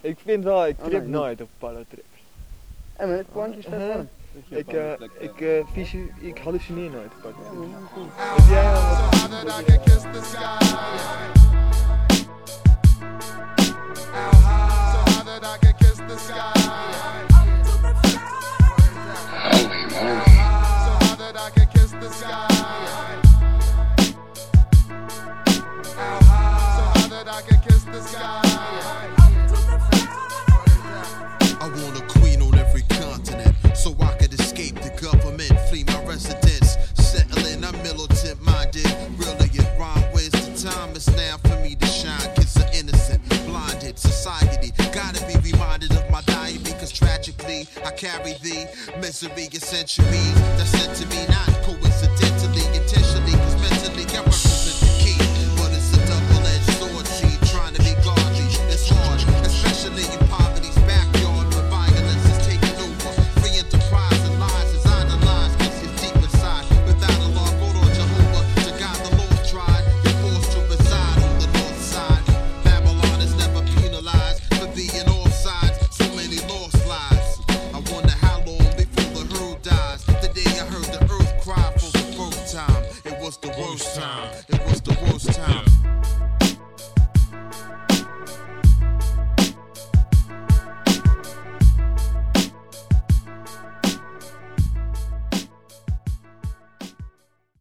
Ik vind wel, ik Oh, trip nee, nooit op paddeltrips. En met plankjes staat Uh-huh. Ik, eh, ik, eh, visu- ik hallucineer nooit op paddeltrips. Ja, goed. Heb jij al gotta be reminded of my dying because tragically I carry the misery a century that's sent to me. was the worst time. It was the worst time.